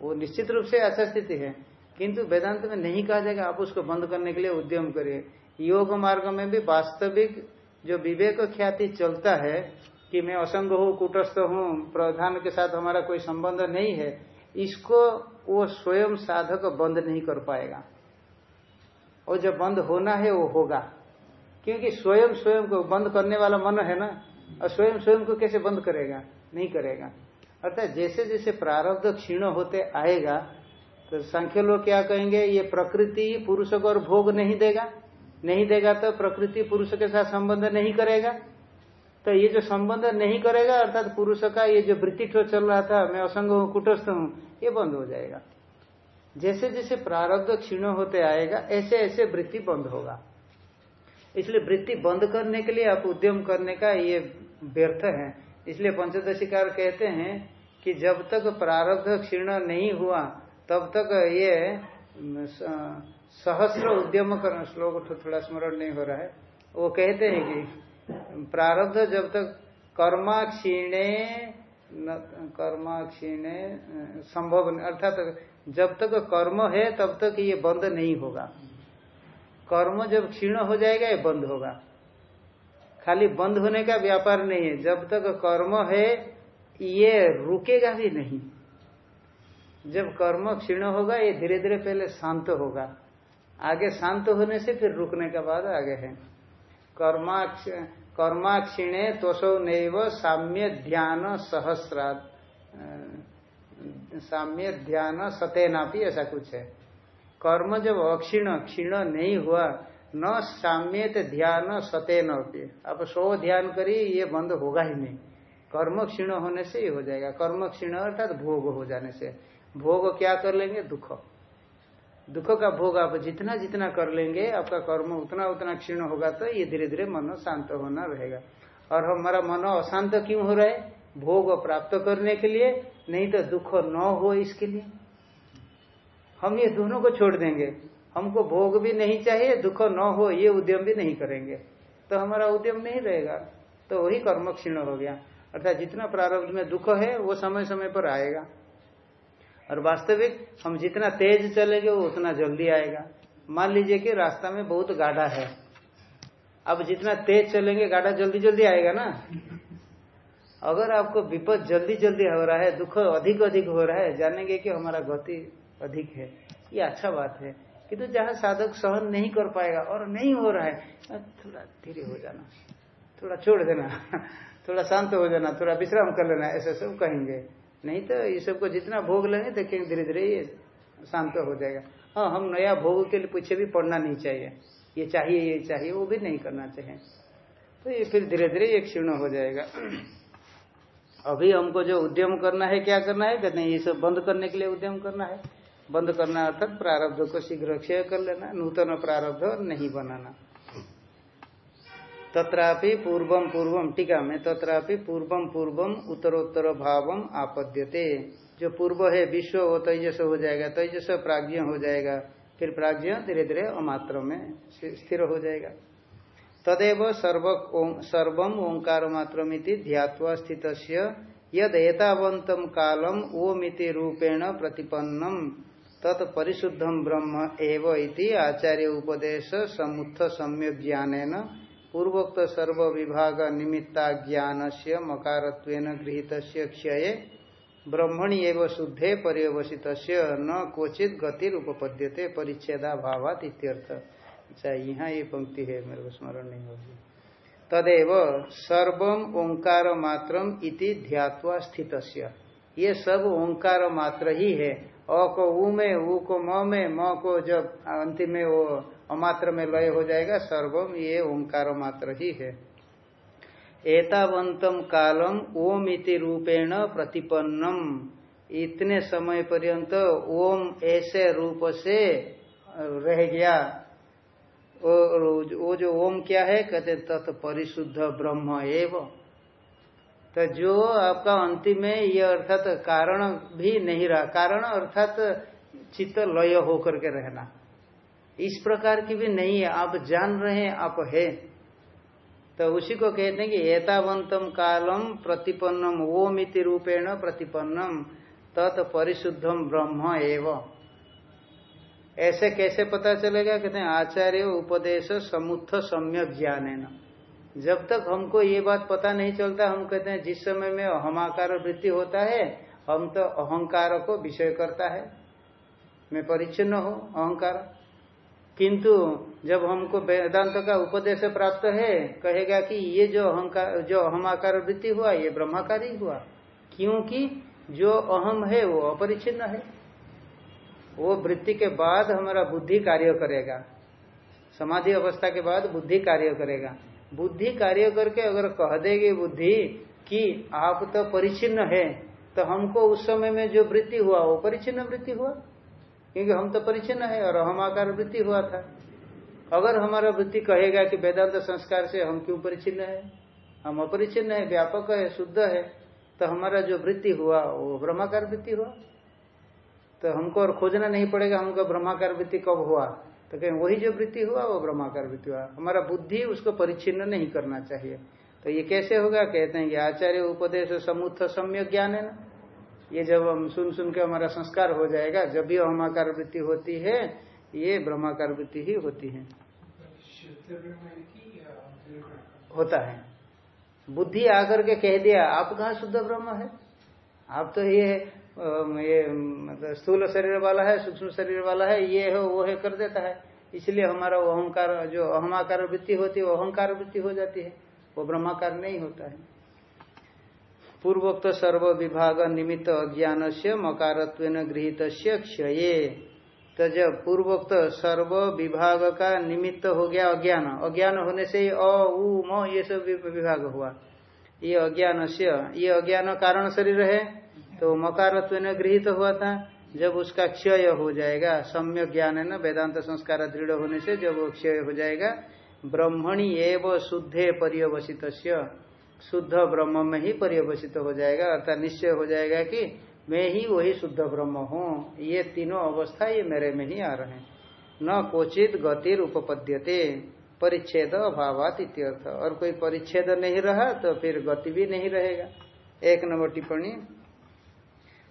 वो निश्चित रूप से अच्छा स्थिति है। किंतु वेदांत में नहीं कहा जाएगा, आप उसको बंद करने के लिए उद्यम करिए। योग मार्ग में भी वास्तविक जो विवेक ख्याति चलता है, कि मैं असंग हूँ, कुटस्थ हूँ, प्रधान के साथ हमारा कोई संबंध नहीं है, इसको वो स्वयं साधक बंद नहीं कर पाएगा। और जब बंद होना है, वो होगा। क्योंकि स्वयं स्वयं को बंद करने वाला मन है ना? और स्वयं स्वयं को कैसे बंद करेगा? नहीं करेगा। अर्थात जैसे जैसे प्रारब्ध क्षीण होते आएगा तो संख्य लोग क्या कहेंगे? ये प्रकृति पुरुष को और भोग नहीं देगा। नहीं देगा तो प्रकृति पुरुष के साथ संबंध नहीं करेगा। तो ये जो संबंध नहीं करेगा, अर्थात पुरुष का ये जो वृत्ति चल रहा था, मैं असंग हूँ, कुटस्थ हूँ, ये बंद हो जाएगा। जैसे जैसे प्रारब्ध क्षीण होते आएगा, ऐसे ऐसे वृत्ति बंद होगा। इसलिए वृत्ति बंद करने के लिए आप उद्यम करने का ये व्यर्थ है। इसलिए पंचदशिकार कहते हैं कि जब तक प्रारब्ध क्षीण नहीं हुआ, तब तक ये सहस्र उद्यम करना श्लोक तो थोड़ा स्मरण नहीं हो रहा है। वो कहते हैं कि प्रारब्ध जब तक कर्मा क्षीणे कर्मा क्षीणे संभव अर्थात जब तक कर्म है, तब तक ये बंद नहीं होगा। कर्म जब क्षीण हो जाएगा, ये बंद होगा। खाली बंद होने का व्यापार नहीं है। जब तक कर्म है, ये रुकेगा भी नहीं। जब कर्म क्षीण होगा, ये धीरे धीरे पहले शांत होगा। आगे शांत होने से फिर रुकने के बाद आगे है। कर्माक्ष, कर्माक्षिणे तोसो नैव साम्य ध्यान सहस्रा साम्य ध्यान सतेनापी ऐसा कुछ है। कर्म जब अक्षीण क्षीण नहीं हुआ, न साम्यत ध्यान सतेन आप सो ध्यान करिए ये बंद होगा ही नहीं। कर्म क्षीण होने से ही हो जाएगा। कर्म क्षीण अर्थात भोग हो जाने से। भोग क्या कर लेंगे? दुख। दुख का भोग आप जितना जितना कर लेंगे, आपका कर्म उतना उतना क्षीण होगा तो ये धीरे धीरे मन शांत होना रहेगा। और हमारा मन अशांत क्यों हो रहा है? भोग प्राप्त करने के लिए, नहीं तो दुख न हो इसके लिए। हम ये दोनों को छोड़ देंगे। हमको भोग भी नहीं चाहिए, दुख न हो, ये उद्यम भी नहीं करेंगे। तो हमारा उद्यम नहीं रहेगा। तो वही कर्म क्षीण हो गया। अर्थात जितना प्रारब्ध में दुख है, वो समय समय पर आएगा। और वास्तविक हम जितना तेज चलेंगे, वो उतना जल्दी आएगा। मान लीजिए कि रास्ता में बहुत गाढ़ा है। अब जितना तेज चलेंगे, गाढ़ा जल्दी जल्दी आएगा ना? अगर आपको विपद जल्दी जल्दी हो रहा है, दुख अधिक अधिक हो रहा है, जानेंगे कि हमारा गति अधिक है। ये अच्छा बात है किंतु तो जहाँ साधक सहन नहीं कर पाएगा और नहीं हो रहा है थोड़ा धीरे हो जाना, थोड़ा छोड़ देना, थोड़ा शांत हो जाना, थोड़ा विश्राम कर लेना, ऐसा सब कहेंगे। नहीं तो ये सबको जितना भोग लेंगे, देखेंगे धीरे धीरे ये शांत हो जाएगा। हाँ हम नया भोग के लिए पीछे भी पढ़ना नहीं चाहिए। ये चाहिए ये चाहिए, वो भी नहीं करना चाहिए। तो ये फिर धीरे धीरे ये क्षीर्ण हो जाएगा। अभी हमको जो उद्यम करना है, क्या करना है? कहते हैं, ये सब बंद करने के लिए उद्यम करना है। बंद करना अर्थात प्रारब्ध को शीघ्र क्षय कर लेना, नूतन प्रारब्ध नहीं बनाना। तत्रापि पूर्वम पूर्वम टीका में, तत्रापि पूर्वम पूर्वम उत्तरोत्तर भावम आपद्यते। जो पूर्व है, विश्व वो तेजस हो जाएगा, तेजस प्राज्ञ हो जाएगा, फिर प्राज्ञ धीरे धीरे अमात्र में स्थिर हो जाएगा। तदेव सर्व सर्वम ओंकार मात्रमिति ध्यात्वा स्थित यद एतावंतम कालम ओमिति रूपेण प्रतिपन्नम। तत्परिशुद्धम ब्रह्म एव इति आचार्य उपदेश समुत्थ सम्य ज्ञान पूर्वोक्त सर्व विभाग निमित्ता ज्ञान से मकार गृहित क्षय ब्रह्मणी एवं शुद्धे पर्यवसित न क्वचित गतिर उपपद्यते परिच्छेदा भावात इत्यर्थ। अच्छा यहाँ ये पंक्ति है, मेरे को स्मरण नहीं होगी। तदेव सर्व ओंकार मात्रम इति ध्यात्वा स्थित ये सब ओंकार मात्र ही है अ को ऊ में ऊ को म में, म को जब अंतिम में वो अमात्र में लय हो जाएगा, सर्वम ये ओंकार मात्र ही है। एतावंतम कालम ओम इति रूपेण प्रतिपन्नम। इतने समय पर्यंत ओम ऐसे रूप से रह गया। वो जो ओम क्या है, कहते तत् परिशुद्ध ब्रह्म एव। तो जो आपका अंतिम में ये अर्थात तो कारण भी नहीं रहा। कारण अर्थात तो चित्त लय होकर के रहना। इस प्रकार की भी नहीं है। आप जान रहे हैं, आप है। तो उसी को कहते हैं कि एतावंतम कालम प्रतिपन्नम वो मिति रूपेण प्रतिपन्नम, तत् परिशुद्धम ब्रह्म एव। ऐसे कैसे पता चलेगा? कहते हैं, आचार्य उपदेश समुत्थ सम्यक ज्ञान है जब तक हमको ये बात पता नहीं चलता, हम कहते हैं, जिस समय में अहमाकार वृत्ति होता है, हम तो अहंकार को विषय करता है। मैं परिच्छिन्न हो, अहंकार। किंतु जब हमको वेदांत का उपदेश प्राप्त है, कहेगा कि ये जो अहंकार, जो अहमाकार वृत्ति हुआ, ये ब्रह्माकारी हुआ। क्योंकि जो अहम है, वो अपरिचिन्न है। वो वृत्ति के बाद हमारा बुद्धि कार्य करेगा। समाधि अवस्था के बाद बुद्धि कार्य करेगा। बुद्धि कार्य करके अगर कह देगी बुद्धि कि आप तो परिचिन्न है तो हमको उस समय में जो वृत्ति हुआ, वो परिचिन्न वृत्ति हुआ? क्योंकि हम तो परिचिन्न है और हम आकार वृत्ति हुआ था। अगर हमारा वृत्ति कहेगा कि वेदांत संस्कार से हम क्यों परिचिन्न है? हम अपरिचिन्न है, व्यापक है, शुद्ध है तो हमारा जो वृत्ति हुआ, वो ब्रह्माकार वृत्ति हुआ। तो हमको और खोजना नहीं पड़ेगा, हमको ब्रह्माकार वृत्ति कब हुआ? तो कहें, वही जो वृत्ति हुआ, वो ब्रह्माकार वृत्ति हुआ। हमारा बुद्धि उसको परिच्छिन्न नहीं करना चाहिए। तो ये कैसे होगा? कहते हैं कि आचार्य उपदेश समुत्थ सम्य ज्ञान है ना? ये जब हम सुन सुन के हमारा संस्कार हो जाएगा, जब भी अहमाकार वृत्ति होती है, ये ब्रह्माकार वृत्ति ही होती है। होता है। बुद्धि आकर के कह दिया, आप कहा शुद्ध ब्रह्म है? आप तो ये ये मतलब स्थूल शरीर वाला है, सूक्ष्म शरीर वाला है, ये है, वो है कर देता है। इसलिए हमारा अहंकार, जो अहमाकार वृत्ति होती है अहंकार वृत्ति हो जाती है। वो ब्रह्माकार नहीं होता है। पूर्वोक्त सर्व विभाग निमित्त अज्ञान से मकारत्व गृहित क्षय। तो जब पूर्वोक्त सर्व विभाग का निमित्त हो गया अज्ञान अज्ञान होने से ही अ, उ, म, ये सब विभाग हुआ। ये अज्ञान से ये अज्ञान कारण शरीर है तो मकारत्व गृहित हुआ था। जब उसका क्षय हो जाएगा सम्य ज्ञान है ना, वेदांत संस्कार दृढ़ होने से जब वो क्षय हो जाएगा, ब्रह्मणी एवं शुद्धे पर्यवसित शुद्ध ब्रह्म में ही पर्यवसित हो जाएगा, अर्थात निश्चय हो जाएगा कि मैं ही वही शुद्ध ब्रह्म हूँ। ये तीनों अवस्था ये मेरे में ही आ रहे हैं। न कोचित गतिर उपपद्यते, परिच्छेद अभावात इत्यर्थ। और कोई परिच्छेद नहीं रहा तो फिर गति भी नहीं रहेगा। एक नंबर टिप्पणी।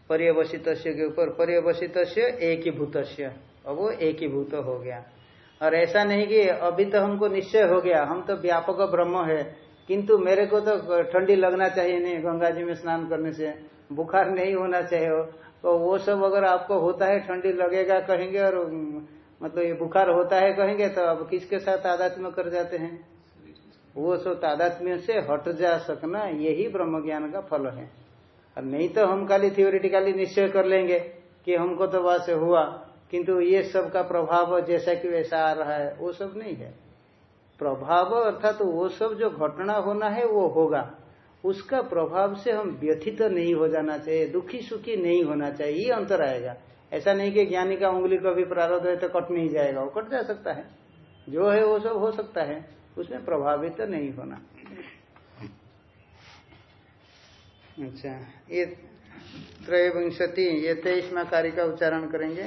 पर्यवसित के ऊपर पर्यवसित एक ही भूत अब वो एक ही भूत हो गया। और ऐसा नहीं कि अभी तो हमको निश्चय हो गया, हम तो व्यापक ब्रह्म है, किंतु मेरे को तो ठंडी लगना चाहिए नहीं, गंगा जी में स्नान करने से। बुखार नहीं होना चाहिए हो। तो वो सब अगर आपको होता है, ठंडी लगेगा कहेंगे और मतलब ये बुखार होता है कहेंगे तो अब किसके साथ तादात्म्य कर जाते हैं? वो सब तादात्म्य से हट जा सकना, यही ब्रह्म ज्ञान का फल है। और नहीं तो हम खाली थियोरिटिकली निश्चय कर लेंगे कि हमको तो वहाँ से हुआ, किंतु ये सब का प्रभाव जैसा कि वैसा आ रहा है, वो सब नहीं है। प्रभाव अर्थात तो वो सब जो घटना होना है, वो होगा। उसका प्रभाव से हम व्यथित तो नहीं हो जाना चाहिए, दुखी सुखी नहीं होना चाहिए, ये अंतर आएगा। ऐसा नहीं कि ज्ञानी का उंगली का भी प्रारब्ध है तो कट नहीं जाएगा, वो कट जा सकता है। जो है वो सब हो सकता है, उसमें प्रभावित तो नहीं होना। अच्छा ये त्रयोविंशति, ये तेईसवा कार्य का उच्चारण करेंगे।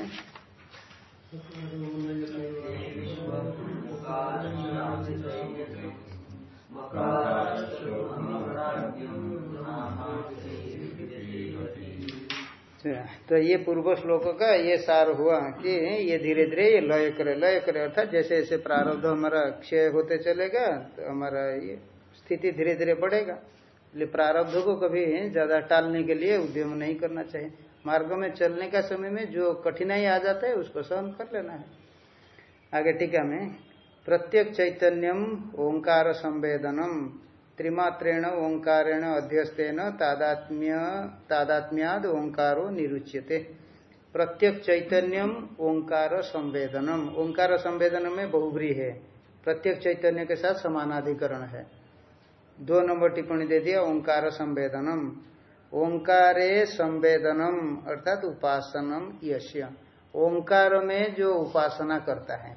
तो ये पूर्व श्लोक का ये सार हुआ कि ये धीरे धीरे ये लय करे लय करे, अर्थात जैसे जैसे प्रारब्ध हमारा क्षय होते चलेगा तो हमारा ये स्थिति धीरे धीरे बढ़ेगा। इसलिए प्रारब्ध को कभी ज़्यादा टालने के लिए उद्यम नहीं करना चाहिए। मार्ग में चलने का समय में जो कठिनाई आ जाता है, उसको सहन कर लेना है। आगे टीका में प्रत्येक चैतन्यम ओंकार संवेदनम, त्रिमात्रेण ओंकारेण अध्यस्तेन तादात्म्य, तादात्म्याद ओंकारो निरुच्यते। प्रत्येक चैतन्यम ओंकार संवेदनम। ओंकार संवेदन में बहुब्री है। प्रत्येक चैतन्य के साथ समानाधिकरण है। दो नंबर टिप्पणी दे दिया ओंकार संवेदनम। ओंकारे संवेदनम, अर्थात उपासनम यश्य। ओंकार में जो उपासना करता है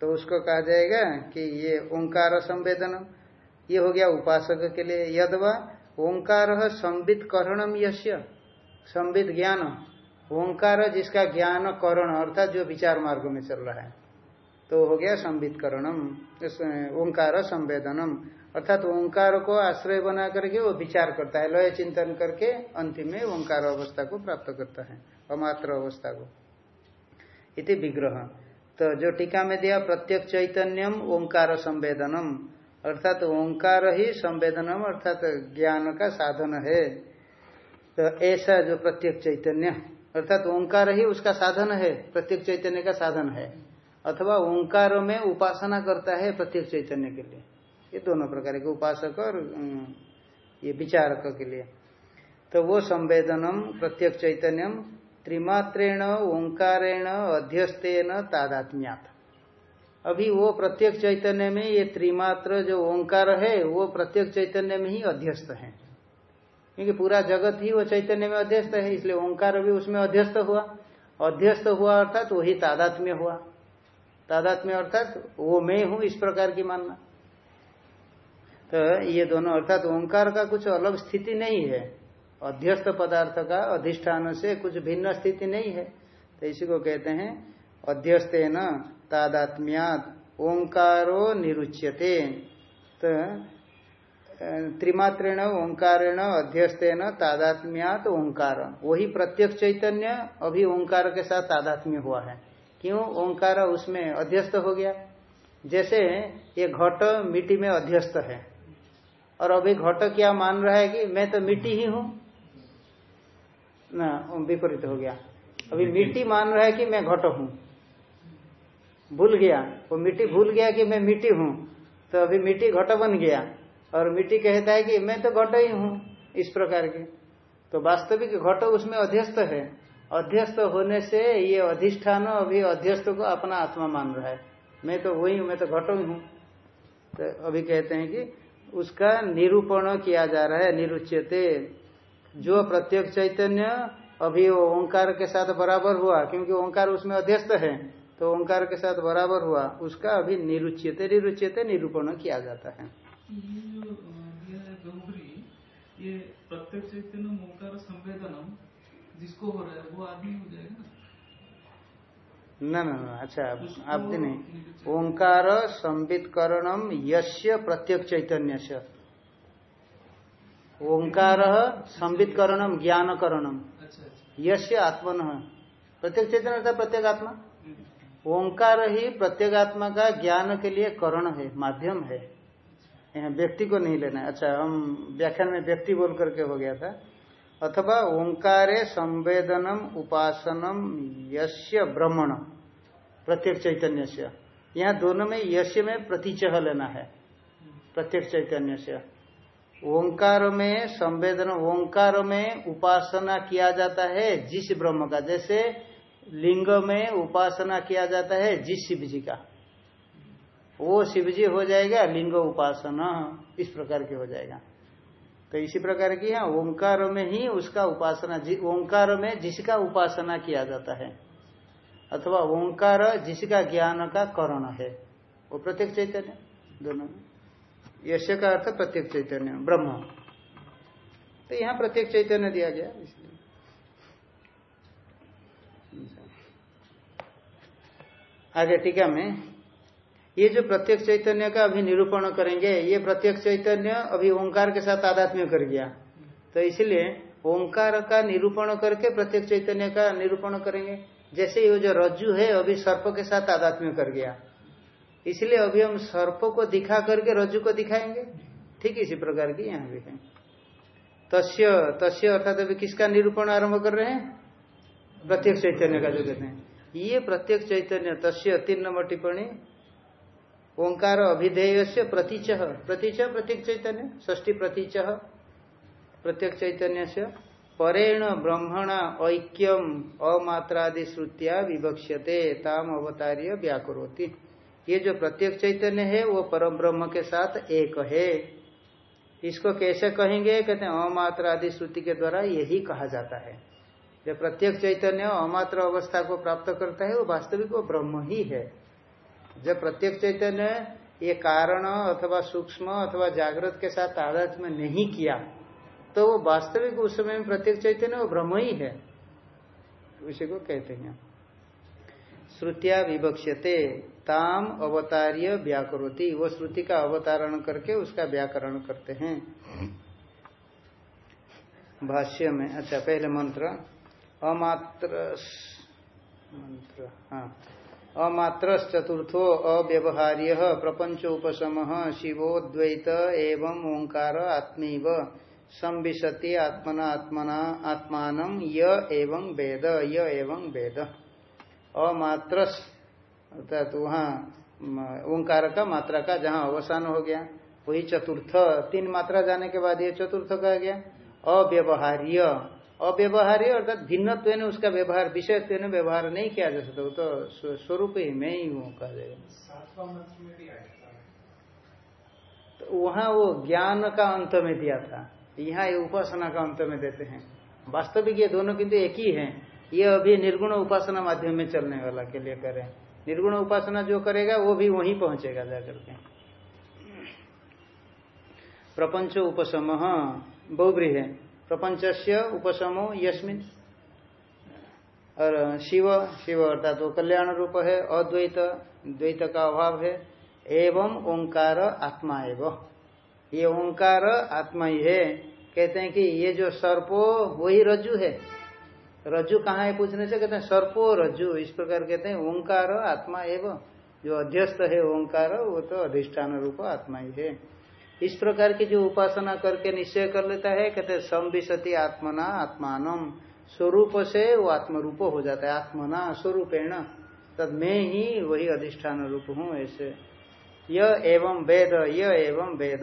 तो उसको कहा जाएगा कि ये ओंकार संवेदनम, ये हो गया उपासक के लिए यदवा, ओंकार संबित करणम यश्य। संबित ज्ञान, ओंकार जिसका ज्ञान करण, अर्थात जो विचार मार्ग में चल रहा है तो हो गया संबित करणम ओंकार संवेदनम। अर्थात ओंकार को आश्रय बना करके वो विचार करता है, लय चिंतन करके अंतिम में ओंकार अवस्था को प्राप्त करता है, अमात्र अवस्था को। इति विग्रह। तो जो टीका में दिया प्रत्येक चैतन्यम ओंकार संवेदनम, अर्थात ओंकार ही संवेदनम, अर्थात ज्ञान का साधन है। तो ऐसा जो प्रत्येक चैतन्य, अर्थात ओंकार ही उसका साधन है प्रत्येक चैतन्य का साधन है, अथवा ओंकार में उपासना करता है प्रत्येक चैतन्य के लिए। ये दोनों प्रकार के उपासक और ये विचारक के लिए। तो वो संवेदनम प्रत्यक्ष चैतन्यम त्रिमात्रेण, ओंकारेण, अध्यस्तेन, तादात्म्यात। अभी वो प्रत्यक्ष चैतन्य में ये त्रिमात्र जो ओंकार है, वो प्रत्यक्ष चैतन्य में ही अध्यस्त है। क्योंकि पूरा जगत ही वो चैतन्य में अध्यस्त है, इसलिए ओंकार भी उसमें अध्यस्त हुआ। अध्यस्त हुआ अर्थात वही तादात्म्य हुआ। तादात्म्य अर्थात वो मैं हूँ इस प्रकार की मानना। तो ये दोनों, अर्थात ओंकार का कुछ अलग स्थिति नहीं है। अध्यस्त पदार्थ का अधिष्ठान से कुछ भिन्न स्थिति नहीं है। तो इसी को कहते हैं अध्यस्त न तादात्म्यात ओंकारो निरुच्यते। तो त्रिमात्रेण ओंकारेण अध्यस्तेन तादात्म्यात ओंकार। वही प्रत्यक्ष चैतन्य अभी ओंकार के साथ तादात्म्य हुआ है। क्यों? ओंकार उसमें अध्यस्त हो गया। जैसे ये घट मिट्टी में अध्यस्त है। और अभी घट क्या मान रहा है कि मैं तो मिट्टी ही हूँ? ना विपरीत हो गया। अभी मिट्टी मान रहा है कि मैं घट हूँ। भूल गया। वो मिट्टी भूल गया कि मैं मिट्टी हूँ। तो अभी मिट्टी घट बन गया। और मिट्टी कहता है कि मैं तो घट ही हूँ इस प्रकार के। तो वास्तविक घट उसमें अध्यस्त है। अध्यस्त होने से ये अधिष्ठान अभी अध्यस्त को अपना आत्मा मान रहा है। मैं तो वही हूँ मैं तो घट ही हूँ। तो अभी कहते हैं कि उसका निरूपण किया जा रहा है, निरुच्यते। जो प्रत्येक चैतन्य अभी ओंकार के साथ बराबर हुआ, क्योंकि ओंकार उसमें अध्यस्त है तो ओंकार के साथ बराबर हुआ, उसका अभी निरुच्यते निरुच्यते निरूपण किया जाता है। ये प्रत्यक्ष चैतन्य ओंकार जिसको हो रहा है, वो आदमी हो जाएगा। न न न अच्छा आप नहीं। निरुच्यते। ओंकार संबितकरणम यश्य प्रत्यक्ष चैतन्य से ओंकार संबितकरणम ज्ञानकरणम। अच्छा अच्छा। यश्य आत्मन। प्रत्येक चैतन्य अर्थात प्रत्येक आत्मा? हम्म, ओंकार ही प्रत्येगात्मा का ज्ञान के लिए करण है माध्यम है। यहाँ व्यक्ति को नहीं लेना अच्छा हम व्याख्यान में व्यक्ति बोल करके हो गया था। अथवा ओंकारे संवेदनम, उपासनम यश्य ब्रह्मण। प्रत्येक चैतन्य से यहाँ दोनों में यश्य में प्रतिचह लेना है। प्रत्येक चैतन्य से ओंकार में संवेदन, ओंकार में उपासना किया जाता है जिस ब्रह्म का। जैसे लिंग में उपासना किया जाता है जिस शिव जी का। वो शिव जी हो जाएगा, लिंग उपासना इस प्रकार के हो जाएगा। तो इसी प्रकार की है ओंकार में ही उसका उपासना ओंकार में जिसका उपासना किया जाता है, अथवा ओंकार जिसका ज्ञान का करण है, वो प्रत्येक चैतन्य, दोनों में। यश का अर्थ प्रत्येक चैतन्य, ब्रह्म। तो यहाँ प्रत्येक चैतन्य दिया गया, इसलिए। आगे टीका में ये जो प्रत्यक्ष चैतन्य का अभी निरूपण करेंगे, ये प्रत्यक्ष चैतन्य अभी ओंकार के साथ आध्यात्म्य कर गया। तो इसलिए ओंकार का निरूपण करके प्रत्यक्ष चैतन्य का निरूपण करेंगे। जैसे ये जो रज्जु है, अभी सर्प के साथ आध्यात्म्य कर गया। इसलिए अभी हम सर्प को दिखा करके रज्जु को दिखाएँगे। ठीक इसी प्रकार की यहाँ भी है। तस्य तस्य अर्थात अभी किसका निरूपण आरंभ कर रहे हैं? प्रत्यक्ष चैतन्य का जो कहते हैं। ये प्रत्यक्ष चैतन्य, तस्य तीन नंबर टिप्पणी ओंकार अभिधेय से प्रतीच। प्रतीच प्रत्येक चैतन्य ष्टी प्रतीच प्रत्येक चैतन्य से परेण ब्रह्मण ऐक्यम अमात्रादि श्रुतिया विवक्ष्यते, ताम अवतार्य व्याकुरोति। ये जो प्रत्येक चैतन्य है, वो परम ब्रह्म के साथ एक है। इसको कैसे कहेंगे? कहते हैं अमात्र आदि श्रुति के द्वारा यही कहा जाता है। जब प्रत्येक चैतन्य अमात्र अवस्था को प्राप्त करता है, वो वास्तविक वो ब्रह्म ही है। जब प्रत्येक चैतन्य ये कारण अथवा सूक्ष्म अथवा जागृत के साथ तादात्म्य नहीं किया तो वो वास्तविक उस समय में प्रत्येक चैतन्य वो ब्रह्म ही है। उसी को कहते हैं। श्रुतिया विवक्ष्यते, ताम अवतार्य व्याकरोति। वो श्रुति का अवतारण करके उसका व्याकरण करते हैं। भाष्य में अच्छा पहले मंत्र। अमात्र मंत्र हाँ। अमात्र चतुर्थो अव्यवहार्य प्रपंच उपशम शिवोद्वैत एवं ओंकार आत्मीव। संविशति आत्मना आत्मना आत्मान य एवं वेद, य एवं वेद। अमात्र अर्थात वहाँ ओंकार का मात्रा का जहाँ अवसान हो गया। वही चतुर्थ, तीन मात्रा जाने के बाद ये चतुर्थ कहा गया। अव्यवहार्य। अव्यवहार्य अर्थात भिन्नत्व ने उसका व्यवहार विषयत्व ने व्यवहार नहीं किया जा सकता वो तो स्वरूप ही मैं ही हूँ कहा जाएगा। सातवां मंत्र में भी आया था तो वहाँ वो ज्ञान का अंत में दिया था। यहाँ ये उपासना का अंत में देते हैं। वास्तविक ये दोनों किंतु एक ही हैं। ये अभी निर्गुण उपासना माध्यम में चलने वाला के लिए करें। निर्गुण उपासना जो करेगा वो भी वहीं पहुंचेगा जाकर के प्रपंच उपशम बहुब्री है प्रपंच उपशमो यस्मिन। और शिव शिव अर्थात वो कल्याण रूप है, अद्वैत, द्वैत का अभाव है, एवं ओंकार आत्मा एवं ये ओंकार आत्मा ही है। कहते हैं कि ये जो सर्पो, वही रज्जु है। रज्जु कहाँ है पूछने से? कहते हैं सर्पो रज्जु। इस प्रकार कहते हैं ओंकार आत्मा एवं जो अध्यस्त है ओंकार, वो तो अधिष्ठान रूप आत्मा ही है। इस प्रकार की जो उपासना करके निश्चय कर लेता है, कहते संविशति आत्मना आत्मान स्वरूप से वो आत्मरूप हो जाता है। आत्मना स्वरूपेण। तब मैं ही वही अधिष्ठान रूप हूँ ऐसे। यह एवं वेद यह एवं वेद।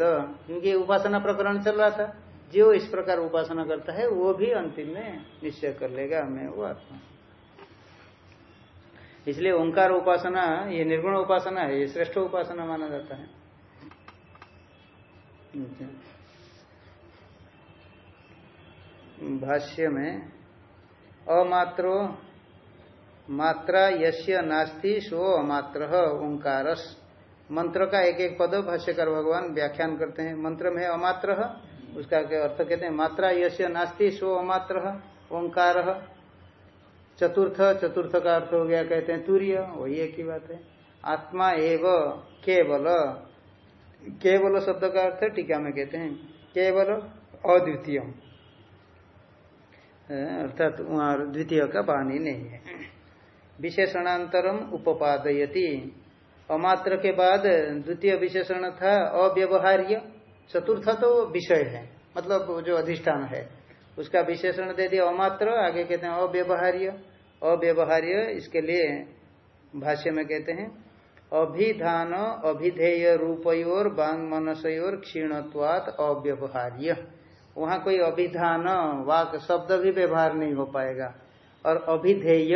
क्योंकि उपासना प्रकरण चल रहा था। जो इस प्रकार उपासना करता है, वो भी अंतिम में निश्चय कर लेगा, मैं वो आत्मा। इसलिए ओंकार उपासना, ये निर्गुण उपासना है, ये श्रेष्ठ उपासना माना जाता है। भाष्य में, अमात्रो, मात्रा यश्य नास्ति सो अमात्र, ओंकारस। मंत्र का एक एक पद भाष्यकर भगवान व्याख्यान करते हैं। मंत्र में अमात्र, उसका अर्थ कहते हैं? मात्रा यश्य नास्ति सो अमात्र, ओंकार। चतुर्थ चतुर्थ का अर्थ हो गया, कहते हैं तूर्य, वही एक ही बात है। आत्मा एव, केवल। केवल शब्द का अर्थ टीका में कहते हैं, केवल अद्वितीय। अर्थात वहाँ द्वितीय का वाणी नहीं है। विशेषणांतरम उपादयती अमात्र के बाद द्वितीय विशेषण था, अव्यवहार्य। चतुर्थ तो विषय है मतलब जो अधिष्ठान है, उसका विशेषण दे दिया अमात्र, आगे कहते हैं अव्यवहार्य। अव्यवहार्य इसके लिए भाष्य में कहते हैं अभिधान अभिधेय रूपयोर बांग मनसयोर क्षीणत्वात अव्यवहार्य। वहाँ कोई अभिधान, वाक, शब्द भी व्यवहार नहीं हो पाएगा। और अभिधेय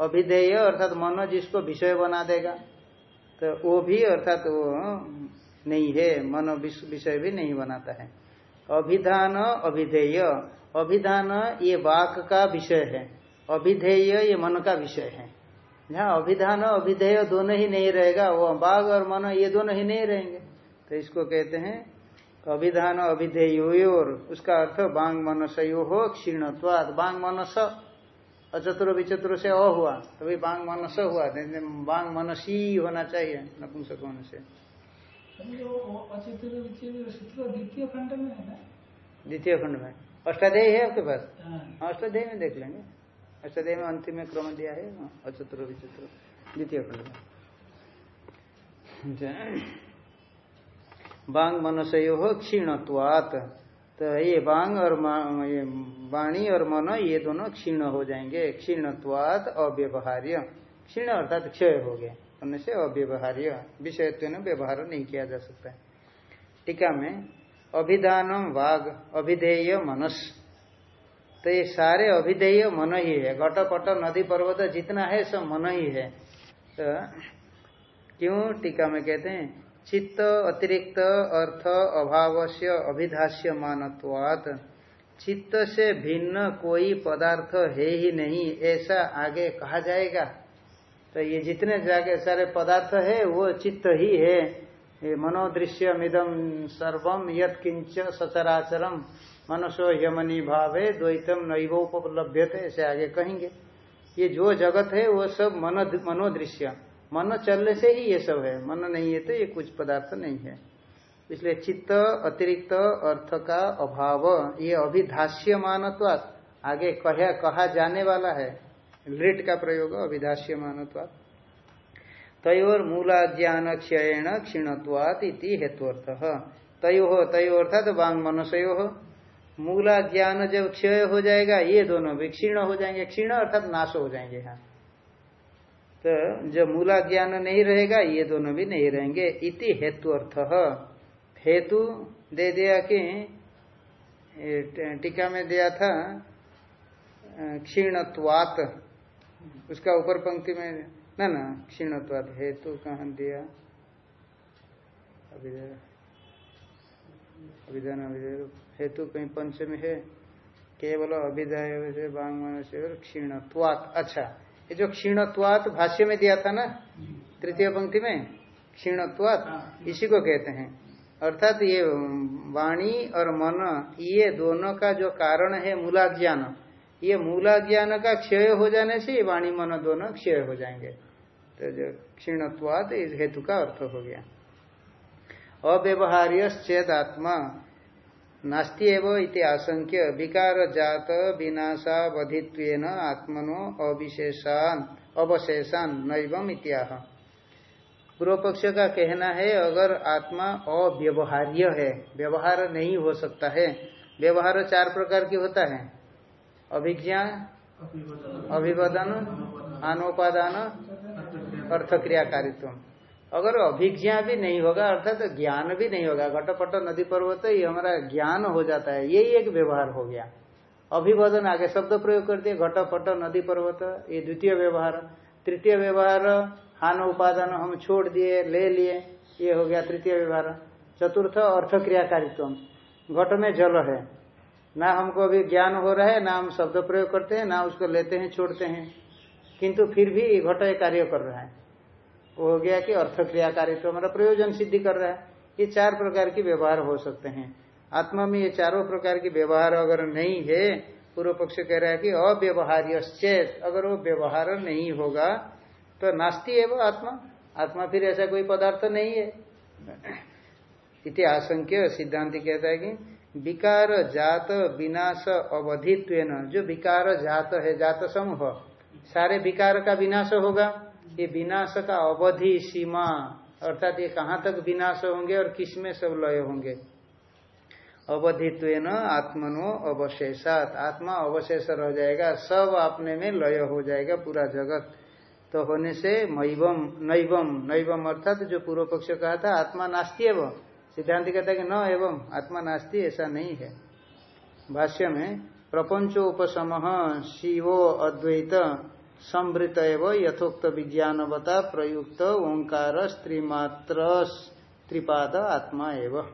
अभिधेय अर्थात मन जिसको विषय बना देगा। तो वो भी अर्थात वो नहीं है, मन विषय भी नहीं बनाता है। अभिधान, अभिधेय। अभिधान ये वाक का विषय है। अभिधेय ये मन का विषय है। जहाँ अभिधान अभिधेय दोनों ही नहीं रहेगा वो बाघ और मन ये दोनों ही नहीं रहेंगे। तो इसको कहते हैं अभिधान अभिधेय और उसका अर्थ बांग मनसयो हो क्षीणत्वाद बांग मनस अचतुर विचतुर से अ हुआ तभी बांग मनस हुआ बांग मनसी होना चाहिए नपुंसक होने से। द्वितीय खंड में है ना? द्वितीय खंड में। अष्टाध्याय है आपके पास? हाँ। अष्टाध्याय में देख लेंगे। अष्टाध्याय में अंतिम में क्रम दिया है? अचतुर विचतुर द्वितीय खंड बांग मनसयो हो क्षीणत्वात। तो ये बांग और ये वाणी और मन, ये दोनों क्षीण हो जाएँगे। क्षीणत्वात, अव्यवहार्य। क्षीण अर्थात क्षय हो गए। होने से अव्यवहार्य। विषयत्व व्यवहार नहीं किया जा सकता। है टीका में अभिधानम वाघ अभिधेय मनस। तो ये सारे अभिधेय मन ही है। घट पट नदी पर्वत जितना है, सब मन ही है। तो क्यों टीका में कहते हैं? चित्त अतिरिक्त अर्थ अभाव से अभिधाष्य मानत्वात चित्त से भिन्न कोई पदार्थ है ही नहीं, ऐसा आगे कहा जाएगा। तो ये जितने जागे सारे पदार्थ है, वो चित्त ही है। ये मनोदृश्यमिदम सर्वम यत किंच सचराचरम। मनुष्य यमनी भावे द्वैतम नैवोपलभ्यते ऐसे आगे कहेंगे। ये जो जगत है, वो सब मन, मनोदृश्य। मन चलने से ही ये सब है। मन नहीं है तो ये कुछ पदार्थ नहीं है। इसलिए चित्त अतिरिक्त अर्थ का अभाव, ये अभिधाष्य मानत्वात आगे कहा कहा जाने वाला है। लिट का प्रयोग अभिधाष्य मानत्वात तयोर मूलाज्ञान क्षयण क्षीणत्वात इति हेतुअर्थ। तयो तयो अर्थात वांग मनुष्यो मूला ज्ञान जब क्षय हो जाएगा, ये दोनों भी हो जाएँगे, क्षीण अर्थात नाश हो जाएँगे यहाँ तो जब मूला ज्ञान नहीं रहेगा, ये दोनों भी नहीं रहेंगे। इति हेतु अर्थ। हेतु दे दिया कि टीका में दिया था क्षीणत्वात। उसका ऊपर पंक्ति में, ना ना, क्षीणत्वात, हेतु कहाँ दिया? अभिधान हेतु कहीं पंचमी है केवल अभिधाय से बांग से और क्षीणत्वात। अच्छा ये जो क्षीणत्वात भाष्य में दिया था ना तृतीय पंक्ति में क्षीणत्वात इसी को कहते हैं। अर्थात ये वाणी और मन ये दोनों का जो कारण है मूला ज्ञान ये मूला ज्ञान का क्षय हो जाने से ये वाणी मन दोनों क्षय हो जाएँगे। तो जो क्षीणत्वाद इस हेतु का अर्थ हो गया। अव्यवहार्य चेत आत्मा नास्ति एवं इति आशंक्य। विकार जात विनाशावधित्व आत्मनो अविशेषान अवशेषान नैवम इत्याह। पूर्व पक्ष का कहना है अगर आत्मा अव्यवहार्य है व्यवहार नहीं हो सकता है। व्यवहार चार प्रकार की होता है। अभिज्ञा अभिवदन अनोपादान अर्थक्रियाकारित्व। अगर अभिज्ञा भी नहीं होगा, अर्थात तो ज्ञान भी नहीं होगा, घटपट नदी पर्वत, ये हमारा ज्ञान हो जाता है, यही एक व्यवहार हो गया। अभिवदन आगे शब्द प्रयोग कर दिए घटपट नदी पर्वत, ये द्वितीय व्यवहार। तृतीय व्यवहार, हान उपादान हम छोड़ दिए, ले लिए, ये हो गया तृतीय व्यवहार। चतुर्थ, अर्थक्रियाकारित्व। घट में जल है। ना हमको अभी ज्ञान हो रहा है, ना हम शब्द प्रयोग करते हैं, ना उसको लेते हैं, छोड़ते हैं। किंतु फिर भी घट कार्य कर रहा है। वो हो गया कि अर्थ क्रियाकारित्व हमारा प्रयोजन सिद्धि कर रहा है ये चार प्रकार की व्यवहार हो सकते हैं। आत्मा में ये चारों प्रकार की व्यवहार अगर नहीं है, पूर्व पक्ष कह रहा है कि अव्यवहार्य अगर वो व्यवहार नहीं होगा तो नास्ती है वो आत्मा। आत्मा फिर ऐसा कोई पदार्थ नहीं है। इति आशंक्य सिद्धांत कहता है कि विकार जात विनाश अवधित्व जो विकार जात है, जात समूह, सारे विकार का विनाश होगा। ये विनाश का अवधि सीमा, अर्थात ये कहाँ तक विनाश होंगे और किसमें सब लय होंगे? अवधित्व आत्मनो अवशेषात। आत्मा अवशेष रह जाएगा, सब अपने में लय हो जाएगा पूरा जगत। तो होने से मैवम नैवम नैवम अर्थात जो पूर्व पक्ष कहा था, आत्मा नास्ती एवं। सिद्धांत कहता है कि न एवं, आत्मा नास्ती, ऐसा नहीं है। भाष्य में प्रपंचो उपशम शिवो अद्वैत। संवृत एवं यथोक्त विज्ञानवता प्रयुक्त ओंकार स्त्रीमात्र त्रिपाद आत्मा एवं।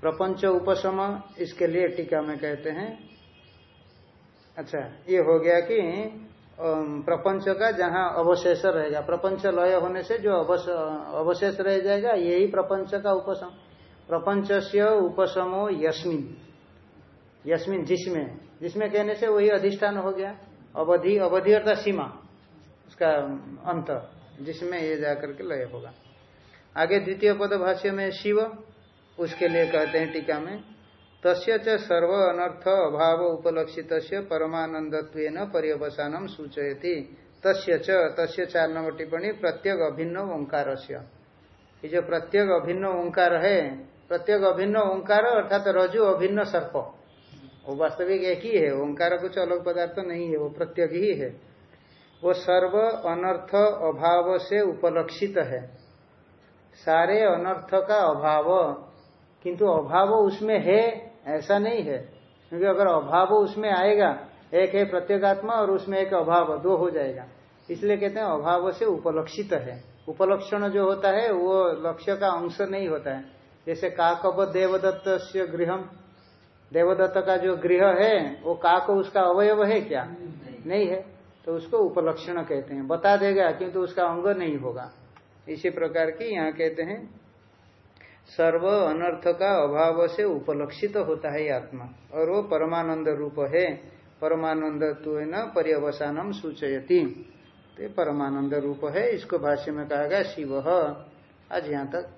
प्रपंच उपशम, इसके लिए टीका में कहते हैं। अच्छा ये हो गया कि प्रपंच का जहाँ अवशेष रहेगा, प्रपंच लय होने से जो अवशेष रह जाएगा, यही प्रपंच का उपशम। प्रपंच से उपशमो यस्मिन। यस्मिन जिसमें जिसमें कहने से वही अधिष्ठान हो गया। अवधि अवधि अर्थात सीमा, उसका अंत जिसमें ये जाकर के लय होगा। आगे द्वितीय पद भाष्य में शिव, उसके लिए कहते हैं टीका में, तस्य च सर्व अनर्थ अभाव उपलक्षित परमानंदत्व पर्यवसानम सूचयती। तस्य च, तस्य चार नंबर टिप्पणी, प्रत्येक अभिन्न ओंकार ये जो प्रत्येक अभिन्न ओंकार है, प्रत्येक अभिन्न ओंकार अर्थात रजु अभिन्न सर्प। वो वास्तविक एक ही है, ओंकार कुछ अलग पदार्थ नहीं है, वो प्रत्येक ही है। वो सर्व अनर्थ अभाव से उपलक्षित है। सारे अनर्थ का अभाव, किंतु अभाव उसमें है, ऐसा नहीं है। क्योंकि अगर अभाव उसमें आएगा, एक है प्रत्येगात्मा और उसमें एक अभाव, दो हो जाएगा। इसलिए कहते हैं अभाव से उपलक्षित है। उपलक्षण जो होता है, वो लक्ष्य का अंश नहीं होता है। जैसे काकब देवदत्त गृहम देवदत्त का जो गृह है, वो काक उसका अवयव है क्या? नहीं नहीं है। तो उसको उपलक्षण कहते हैं। बता देगा, किंतु उसका अंग नहीं होगा। इसी प्रकार की यहाँ कहते हैं, सर्व अनर्थ का अभाव से उपलक्षित तो होता है आत्मा। और वो परमानंद रूप है। परमानंद तो न, पर्यवसानम सूचयती। तो परमानंद रूप है। इसको भाष्य में कहा गया शिव। आज यहाँ तक